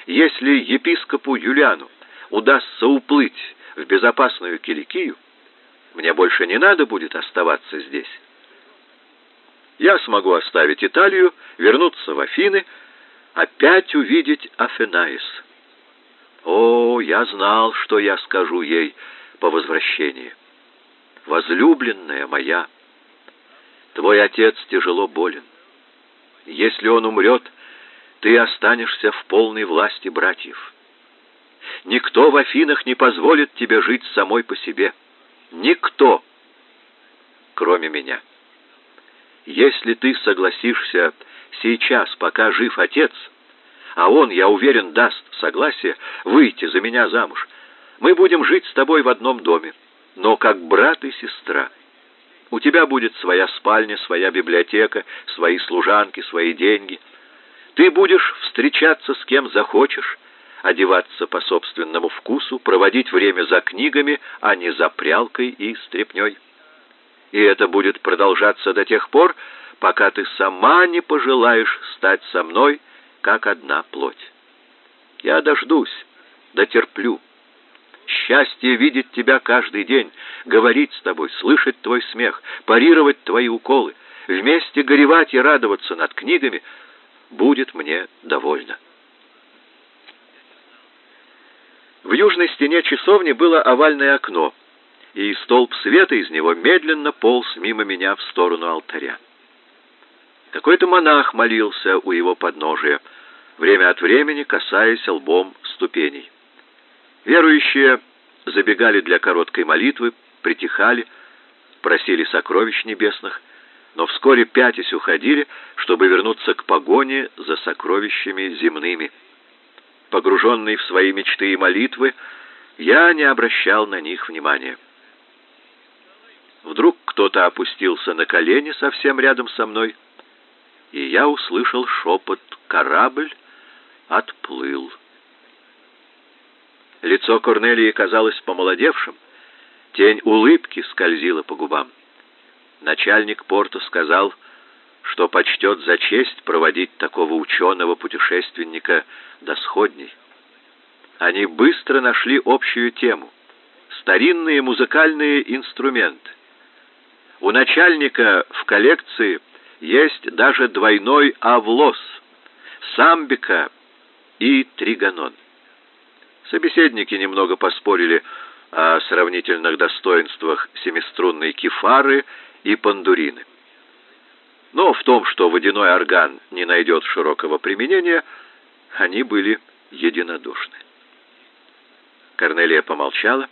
если епископу Юлиану удастся уплыть в безопасную Киликию, мне больше не надо будет оставаться здесь. Я смогу оставить Италию, вернуться в Афины, опять увидеть Афинаис. О, я знал, что я скажу ей по возвращении. Возлюбленная моя, твой отец тяжело болен. Если он умрет, ты останешься в полной власти братьев. Никто в Афинах не позволит тебе жить самой по себе. Никто, кроме меня. Если ты согласишься сейчас, пока жив отец, а он, я уверен, даст согласие выйти за меня замуж, мы будем жить с тобой в одном доме, но как брат и сестра. У тебя будет своя спальня, своя библиотека, свои служанки, свои деньги. Ты будешь встречаться с кем захочешь, одеваться по собственному вкусу, проводить время за книгами, а не за прялкой и стряпнёй. И это будет продолжаться до тех пор, пока ты сама не пожелаешь стать со мной, как одна плоть. Я дождусь, дотерплю. Счастье видеть тебя каждый день, говорить с тобой, слышать твой смех, парировать твои уколы, вместе горевать и радоваться над книгами будет мне довольно. В южной стене часовни было овальное окно, и столб света из него медленно полз мимо меня в сторону алтаря. Какой-то монах молился у его подножия, время от времени касаясь лбом ступеней. Верующие забегали для короткой молитвы, притихали, просили сокровищ небесных, но вскоре пятясь уходили, чтобы вернуться к погоне за сокровищами земными. Погруженный в свои мечты и молитвы, я не обращал на них внимания. Вдруг кто-то опустился на колени совсем рядом со мной, и я услышал шепот «Корабль отплыл». Лицо Корнелии казалось помолодевшим, тень улыбки скользила по губам. Начальник порта сказал, что почтет за честь проводить такого ученого-путешественника до сходней. Они быстро нашли общую тему — старинные музыкальные инструменты. У начальника в коллекции есть даже двойной авлос, самбика и триганон. Собеседники немного поспорили о сравнительных достоинствах семиструнной кефары и пандурины. Но в том, что водяной орган не найдет широкого применения, они были единодушны. Корнелия помолчала,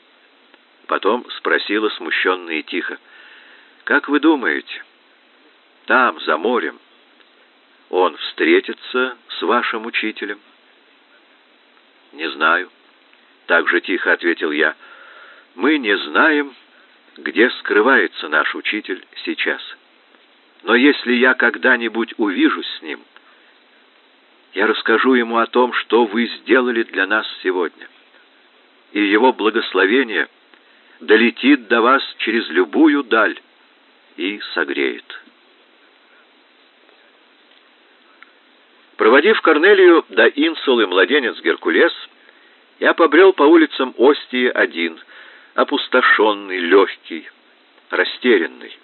потом спросила смущенно и тихо: как вы думаете, там, за морем, он встретится с вашим учителем? Не знаю, так же тихо ответил я. Мы не знаем, где скрывается наш учитель сейчас. Но если я когда-нибудь увижусь с ним, я расскажу ему о том, что вы сделали для нас сегодня. И его благословение долетит до вас через любую даль и согреет. Проводив Корнелию до Инсулы младенец Геркулес, я побрел по улицам Остии один, опустошенный, легкий, растерянный.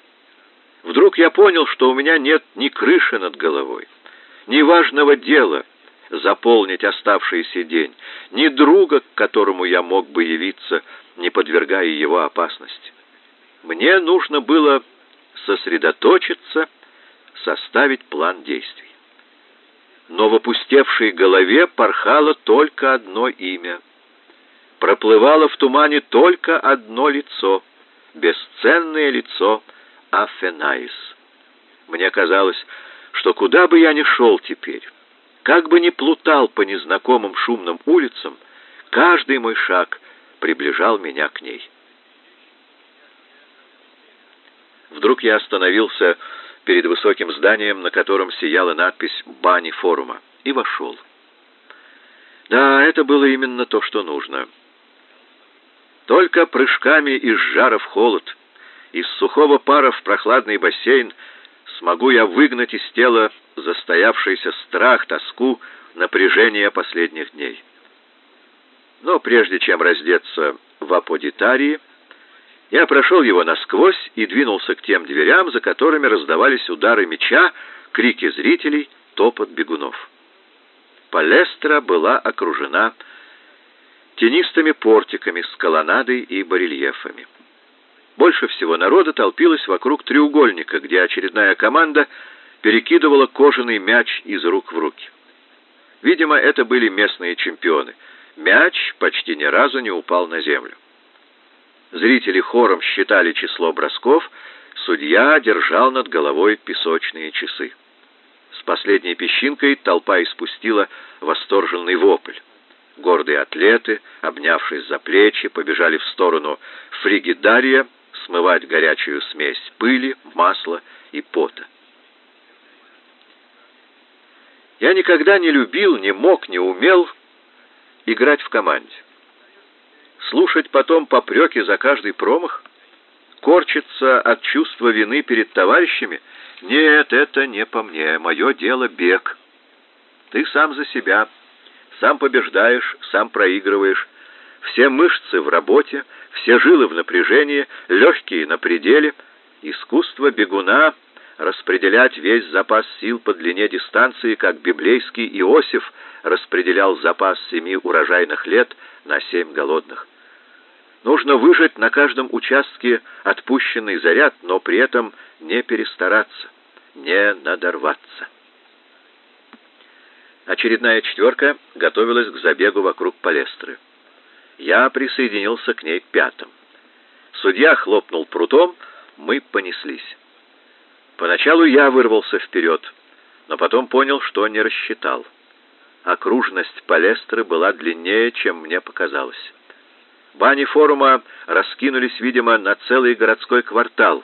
Вдруг я понял, что у меня нет ни крыши над головой, ни важного дела заполнить оставшийся день, ни друга, к которому я мог бы явиться, не подвергая его опасности. Мне нужно было сосредоточиться, составить план действий. Но в опустевшей голове порхало только одно имя. Проплывало в тумане только одно лицо, бесценное лицо Афенаис. Мне казалось, что куда бы я ни шел теперь, как бы ни плутал по незнакомым шумным улицам, каждый мой шаг приближал меня к ней. Вдруг я остановился перед высоким зданием, на котором сияла надпись «Бани форума», и вошел. Да, это было именно то, что нужно. Только прыжками из жара в холод, из сухого пара в прохладный бассейн смогу я выгнать из тела застоявшийся страх, тоску, напряжение последних дней. Но прежде чем раздеться в аподитарии, я прошел его насквозь и двинулся к тем дверям, за которыми раздавались удары меча, крики зрителей, топот бегунов. Палестра была окружена тенистыми портиками с колоннадой и барельефами. Больше всего народа толпилось вокруг треугольника, где очередная команда перекидывала кожаный мяч из рук в руки. Видимо, это были местные чемпионы. Мяч почти ни разу не упал на землю. Зрители хором считали число бросков, судья держал над головой песочные часы. С последней песчинкой толпа испустила восторженный вопль. Гордые атлеты, обнявшись за плечи, побежали в сторону фригидария смывать горячую смесь пыли, масла и пота. Я никогда не любил, не мог, не умел играть в команде. Слушать потом попреки за каждый промах? Корчиться от чувства вины перед товарищами? Нет, это не по мне. Мое дело бег. Ты сам за себя. Сам побеждаешь, сам проигрываешь. Все мышцы в работе, все жилы в напряжении, легкие на пределе. Искусство бегуна распределять весь запас сил по длине дистанции, как библейский Иосиф распределял запас семи урожайных лет на семь голодных. Нужно выжать на каждом участке отпущенный заряд, но при этом не перестараться, не надорваться. Очередная четверка готовилась к забегу вокруг палестры. Я присоединился к ней пятым. Судья хлопнул прутом, мы понеслись. Поначалу я вырвался вперед, но потом понял, что не рассчитал. Окружность палестры была длиннее, чем мне показалось. Бани форума раскинулись, видимо, на целый городской квартал,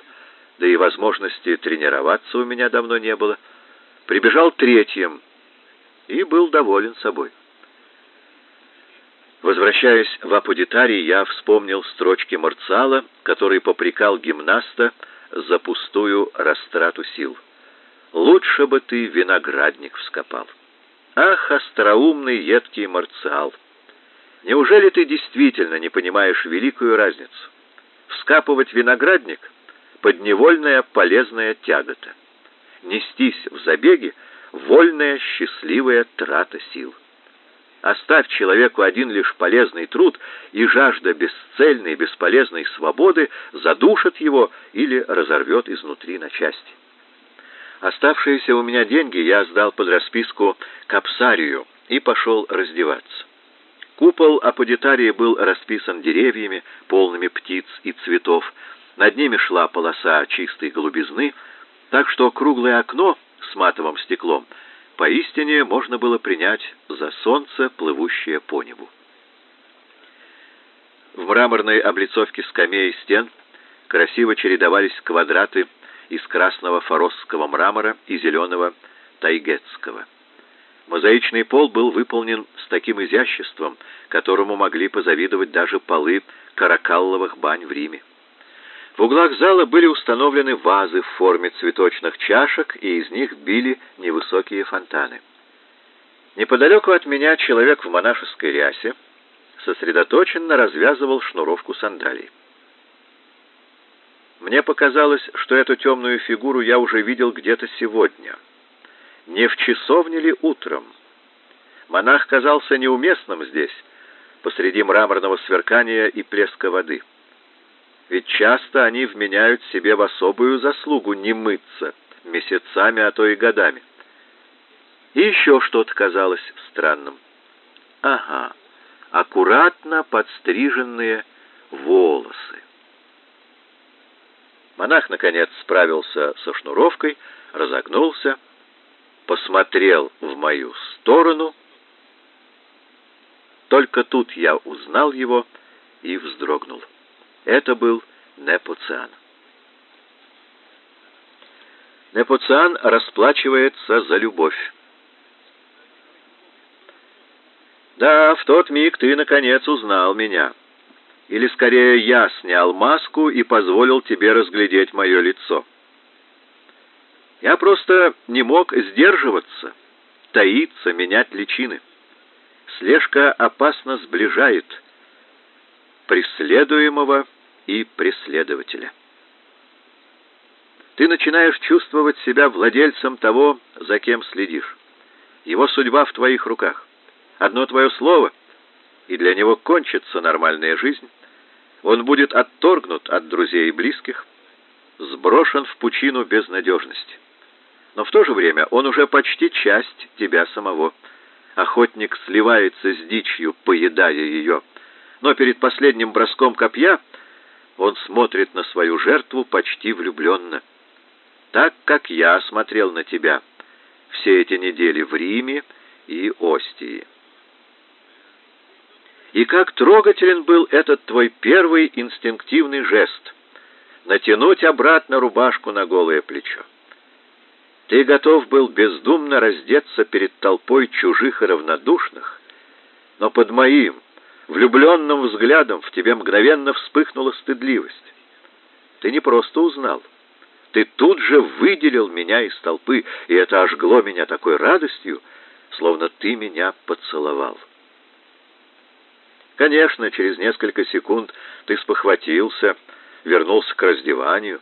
да и возможности тренироваться у меня давно не было. Прибежал третьим и был доволен собой. Возвращаясь в апудитарий, я вспомнил строчки Марцала, который попрекал гимнаста за пустую растрату сил. «Лучше бы ты виноградник вскопал». Ах, остроумный едкий Марциал! Неужели ты действительно не понимаешь великую разницу? Вскапывать виноградник — подневольная полезная тягота. Нестись в забеге — вольная счастливая трата сил. Оставь человеку один лишь полезный труд, и жажда бесцельной, бесполезной свободы задушит его или разорвет изнутри на части. Оставшиеся у меня деньги я сдал под расписку капсарию и пошел раздеваться. Купол аподитарии был расписан деревьями, полными птиц и цветов. Над ними шла полоса чистой голубизны, так что круглое окно с матовым стеклом поистине можно было принять за солнце, плывущее по небу. В мраморной облицовке скамей и стен красиво чередовались квадраты из красного форосского мрамора и зеленого тайгетского. Мозаичный пол был выполнен с таким изяществом, которому могли позавидовать даже полы каракалловых бань в Риме. В углах зала были установлены вазы в форме цветочных чашек, и из них били невысокие фонтаны. Неподалеку от меня человек в монашеской рясе сосредоточенно развязывал шнуровку сандалий. Мне показалось, что эту темную фигуру я уже видел где-то сегодня. Не в часовне ли утром? Монах казался неуместным здесь, посреди мраморного сверкания и плеска воды. Ведь часто они вменяют себе в особую заслугу не мыться месяцами, а то и годами. И еще что-то казалось странным. Ага, аккуратно подстриженные волосы. Монах, наконец, справился со шнуровкой, разогнулся, посмотрел в мою сторону. Только тут я узнал его и вздрогнул. Это был Непоциан. Непоциан расплачивается за любовь. Да, в тот миг ты, наконец, узнал меня. Или, скорее, я снял маску и позволил тебе разглядеть мое лицо. Я просто не мог сдерживаться, таиться, менять личины. Слежка опасно сближает преследуемого и преследователя. Ты начинаешь чувствовать себя владельцем того, за кем следишь. Его судьба в твоих руках. Одно твое слово, и для него кончится нормальная жизнь. Он будет отторгнут от друзей и близких, сброшен в пучину безнадежности. Но в то же время он уже почти часть тебя самого. Охотник сливается с дичью, поедая ее. Но перед последним броском копья он смотрит на свою жертву почти влюбленно. Так, как я смотрел на тебя все эти недели в Риме и Остии. И как трогателен был этот твой первый инстинктивный жест — натянуть обратно рубашку на голое плечо. Ты готов был бездумно раздеться перед толпой чужих и равнодушных, но под моим влюбленным взглядом в тебе мгновенно вспыхнула стыдливость. Ты не просто узнал, ты тут же выделил меня из толпы, и это ожгло меня такой радостью, словно ты меня поцеловал. Конечно, через несколько секунд ты спохватился, вернулся к раздеванию.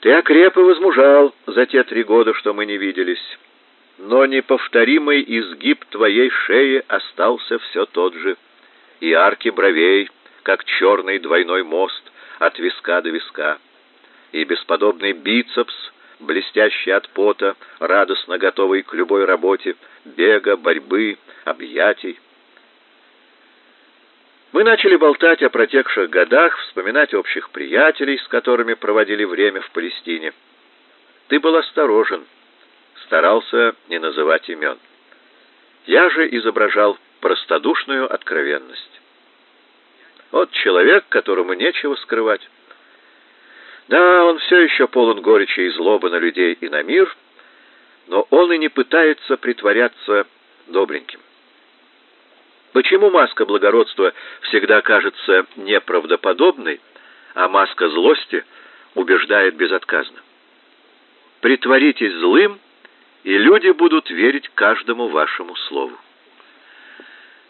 Ты окреп и возмужал за те три года, что мы не виделись. Но неповторимый изгиб твоей шеи остался все тот же. И арки бровей, как черный двойной мост от виска до виска. И бесподобный бицепс, блестящий от пота, радостно готовый к любой работе, бега, борьбы, объятий. Мы начали болтать о протекших годах, вспоминать общих приятелей, с которыми проводили время в Палестине. Ты был осторожен, старался не называть имен. Я же изображал простодушную откровенность. Вот человек, которому нечего скрывать. Да, он все еще полон горечи и злобы на людей и на мир, но он и не пытается притворяться добреньким. Почему маска благородства всегда кажется неправдоподобной, а маска злости убеждает безотказно? Притворитесь злым, и люди будут верить каждому вашему слову.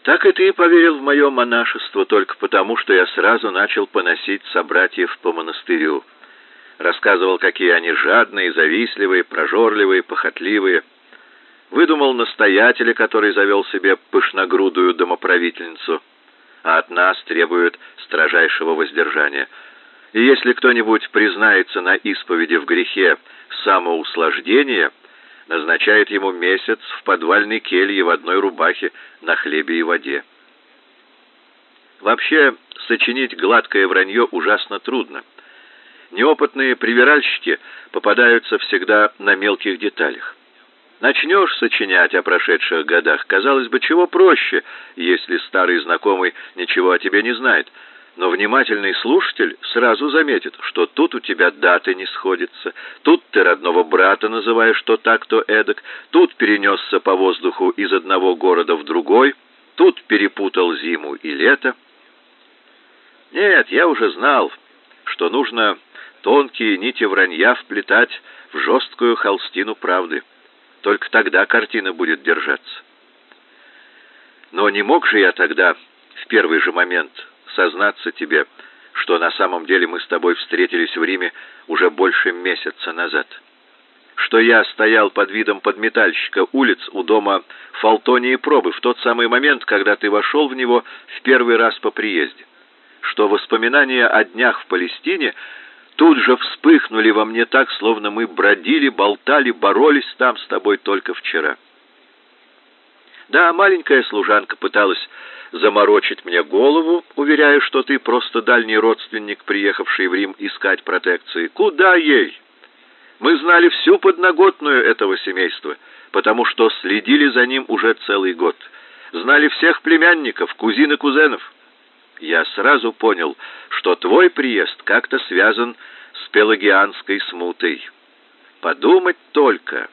Так и ты поверил в мое монашество только потому, что я сразу начал поносить собратьев по монастырю. Рассказывал, какие они жадные, завистливые, прожорливые, похотливые, выдумал настоятеля, который завел себе пышногрудую домоправительницу, а от нас требует строжайшего воздержания. И если кто-нибудь признается на исповеди в грехе самоуслаждения, назначает ему месяц в подвальной келье в одной рубахе на хлебе и воде. Вообще, сочинить гладкое вранье ужасно трудно. Неопытные привиральщики попадаются всегда на мелких деталях. Начнешь сочинять о прошедших годах, казалось бы, чего проще, если старый знакомый ничего о тебе не знает. Но внимательный слушатель сразу заметит, что тут у тебя даты не сходятся, тут ты родного брата называешь то так, то эдак, тут перенесся по воздуху из одного города в другой, тут перепутал зиму и лето. Нет, я уже знал, что нужно тонкие нити вранья вплетать в жесткую холстину правды. Только тогда картина будет держаться. Но не мог же я тогда, в первый же момент, сознаться тебе, что на самом деле мы с тобой встретились в Риме уже больше месяца назад. Что я стоял под видом подметальщика улиц у дома Фалтонии Пробы в тот самый момент, когда ты вошел в него в первый раз по приезде. Что воспоминания о днях в Палестине тут же вспыхнули во мне так, словно мы бродили, болтали, боролись там с тобой только вчера. Да, маленькая служанка пыталась заморочить мне голову, уверяя, что ты просто дальний родственник, приехавший в Рим искать протекции. Куда ей? Мы знали всю подноготную этого семейства, потому что следили за ним уже целый год. Знали всех племянников, кузин и кузенов я сразу понял, что твой приезд как-то связан с пелагианской смутой. Подумать только,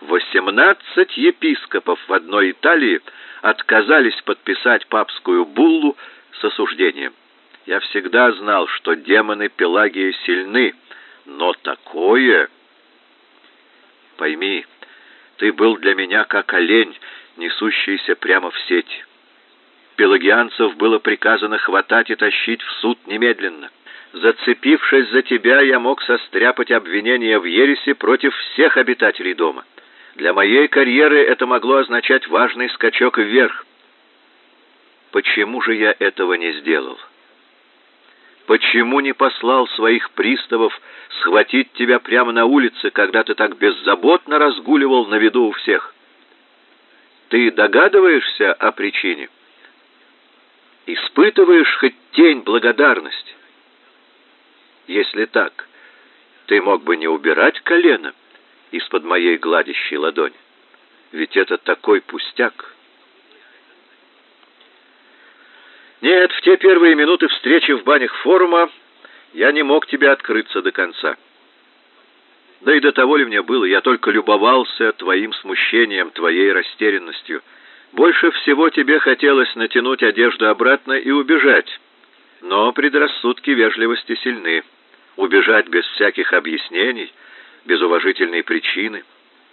восемнадцать епископов в одной Италии отказались подписать папскую буллу с осуждением. Я всегда знал, что демоны Пелагии сильны, но такое... Пойми, ты был для меня как олень, несущийся прямо в сеть. Пелагианцев было приказано хватать и тащить в суд немедленно. Зацепившись за тебя, я мог состряпать обвинение в ереси против всех обитателей дома. Для моей карьеры это могло означать важный скачок вверх. Почему же я этого не сделал? Почему не послал своих приставов схватить тебя прямо на улице, когда ты так беззаботно разгуливал на виду у всех? Ты догадываешься о причине? Испытываешь хоть тень благодарности? Если так, ты мог бы не убирать колено из-под моей гладящей ладони. Ведь это такой пустяк. Нет, в те первые минуты встречи в банях форума я не мог тебе открыться до конца. Да и до того ли мне было, я только любовался твоим смущением, твоей растерянностью — больше всего тебе хотелось натянуть одежду обратно и убежать. Но предрассудки вежливости сильны. Убежать без всяких объяснений, без уважительной причины,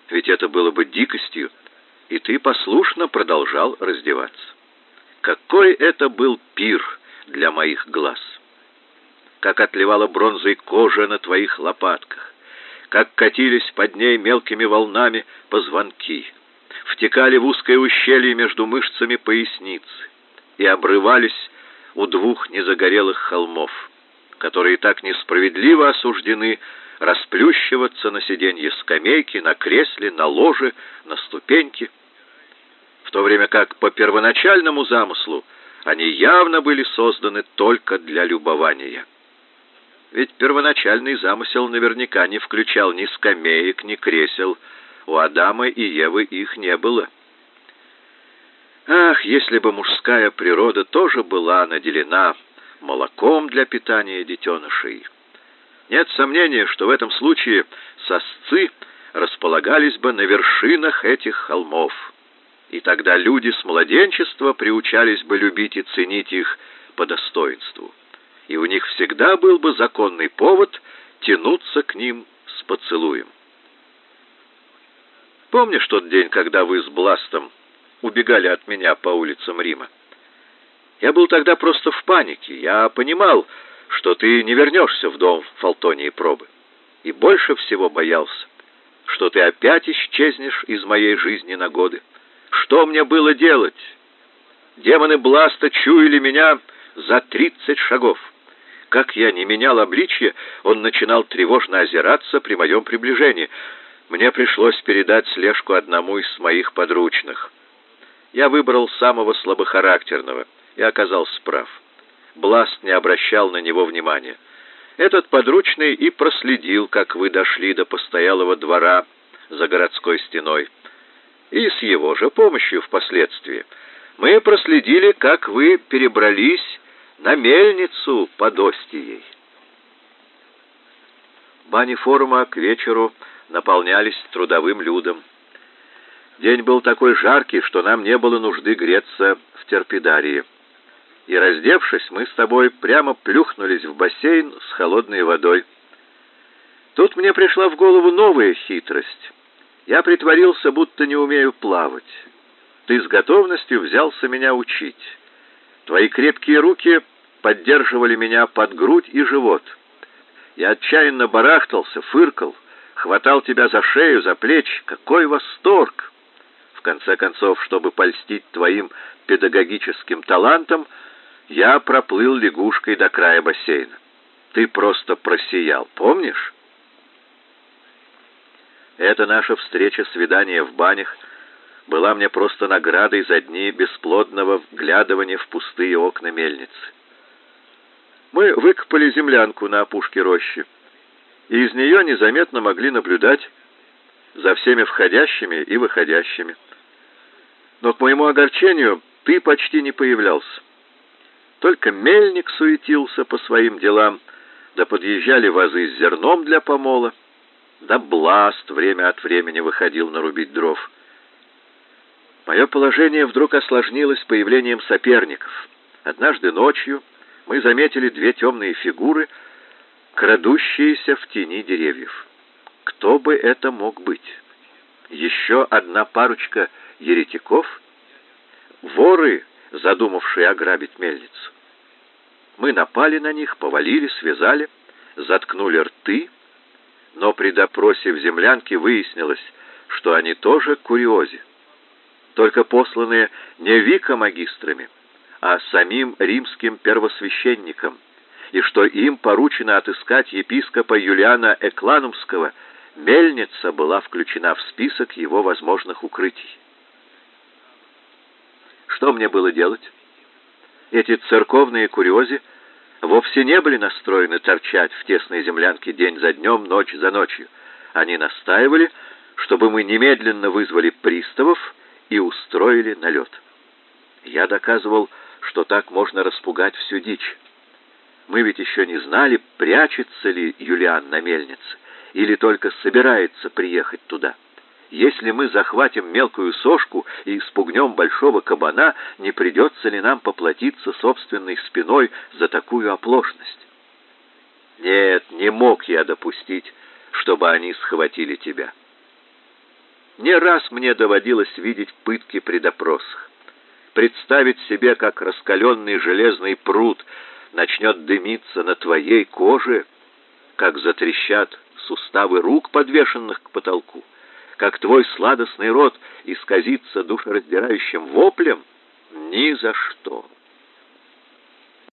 ведь это было бы дикостью, и ты послушно продолжал раздеваться. Какой это был пир для моих глаз! Как отливала бронзой кожа на твоих лопатках, как катились под ней мелкими волнами позвонки — втекали в узкое ущелье между мышцами поясницы и обрывались у двух незагорелых холмов, которые так несправедливо осуждены расплющиваться на сиденье скамейки, на кресле, на ложе, на ступеньке, в то время как по первоначальному замыслу они явно были созданы только для любования. Ведь первоначальный замысел наверняка не включал ни скамеек, ни кресел, у Адама и Евы их не было. Ах, если бы мужская природа тоже была наделена молоком для питания детенышей! Нет сомнения, что в этом случае сосцы располагались бы на вершинах этих холмов, и тогда люди с младенчества приучались бы любить и ценить их по достоинству, и у них всегда был бы законный повод тянуться к ним с поцелуем. Помнишь тот день, когда вы с Бластом убегали от меня по улицам Рима? Я был тогда просто в панике. Я понимал, что ты не вернешься в дом Фалтонии пробы. И больше всего боялся, что ты опять исчезнешь из моей жизни на годы. Что мне было делать? Демоны Бласта чуяли меня за тридцать шагов. Как я не менял обличье, он начинал тревожно озираться при моем приближении — мне пришлось передать слежку одному из моих подручных. Я выбрал самого слабохарактерного и оказался прав. Бласт не обращал на него внимания. Этот подручный и проследил, как вы дошли до постоялого двора за городской стеной. и с его же помощью впоследствии, мы проследили, как вы перебрались на мельницу под Остией. Бани форума к вечеру наполнялись трудовым людом. День был такой жаркий, что нам не было нужды греться в терпидарии. И раздевшись, мы с тобой прямо плюхнулись в бассейн с холодной водой. Тут мне пришла в голову новая хитрость. Я притворился, будто не умею плавать. Ты с готовностью взялся меня учить. Твои крепкие руки поддерживали меня под грудь и живот. Я отчаянно барахтался, фыркал, хватал тебя за шею, за плечи. Какой восторг! В конце концов, чтобы польстить твоим педагогическим талантам, я проплыл лягушкой до края бассейна. Ты просто просиял, помнишь? Эта наша встреча, свидание в банях, была мне просто наградой за дни бесплодного вглядывания в пустые окна мельницы. Мы выкопали землянку на опушке рощи, и из нее незаметно могли наблюдать за всеми входящими и выходящими. Но к моему огорчению ты почти не появлялся. Только мельник суетился по своим делам, да подъезжали вазы с зерном для помола, да бласт время от времени выходил нарубить дров. Мое положение вдруг осложнилось появлением соперников. Однажды ночью мы заметили две темные фигуры, крадущиеся в тени деревьев. Кто бы это мог быть? Еще одна парочка еретиков? Воры, задумавшие ограбить мельницу. Мы напали на них, повалили, связали, заткнули рты, но при допросе в землянке выяснилось, что они тоже курьози, только посланные не вика-магистрами, а самим римским первосвященником, и что им поручено отыскать епископа Юлиана Экланумского, мельница была включена в список его возможных укрытий. Что мне было делать? Эти церковные курьезы вовсе не были настроены торчать в тесной землянке день за днем, ночь за ночью. Они настаивали, чтобы мы немедленно вызвали приставов и устроили налет. Я доказывал, что так можно распугать всю дичь. Мы ведь еще не знали, прячется ли Юлиан на мельнице или только собирается приехать туда. Если мы захватим мелкую сошку и испугнем большого кабана, не придется ли нам поплатиться собственной спиной за такую оплошность? Нет, не мог я допустить, чтобы они схватили тебя. Не раз мне доводилось видеть пытки при допросах. Представить себе, как раскаленный железный пруд начнет дымиться на твоей коже, как затрещат суставы рук, подвешенных к потолку, как твой сладостный рот исказится душераздирающим воплем, ни за что.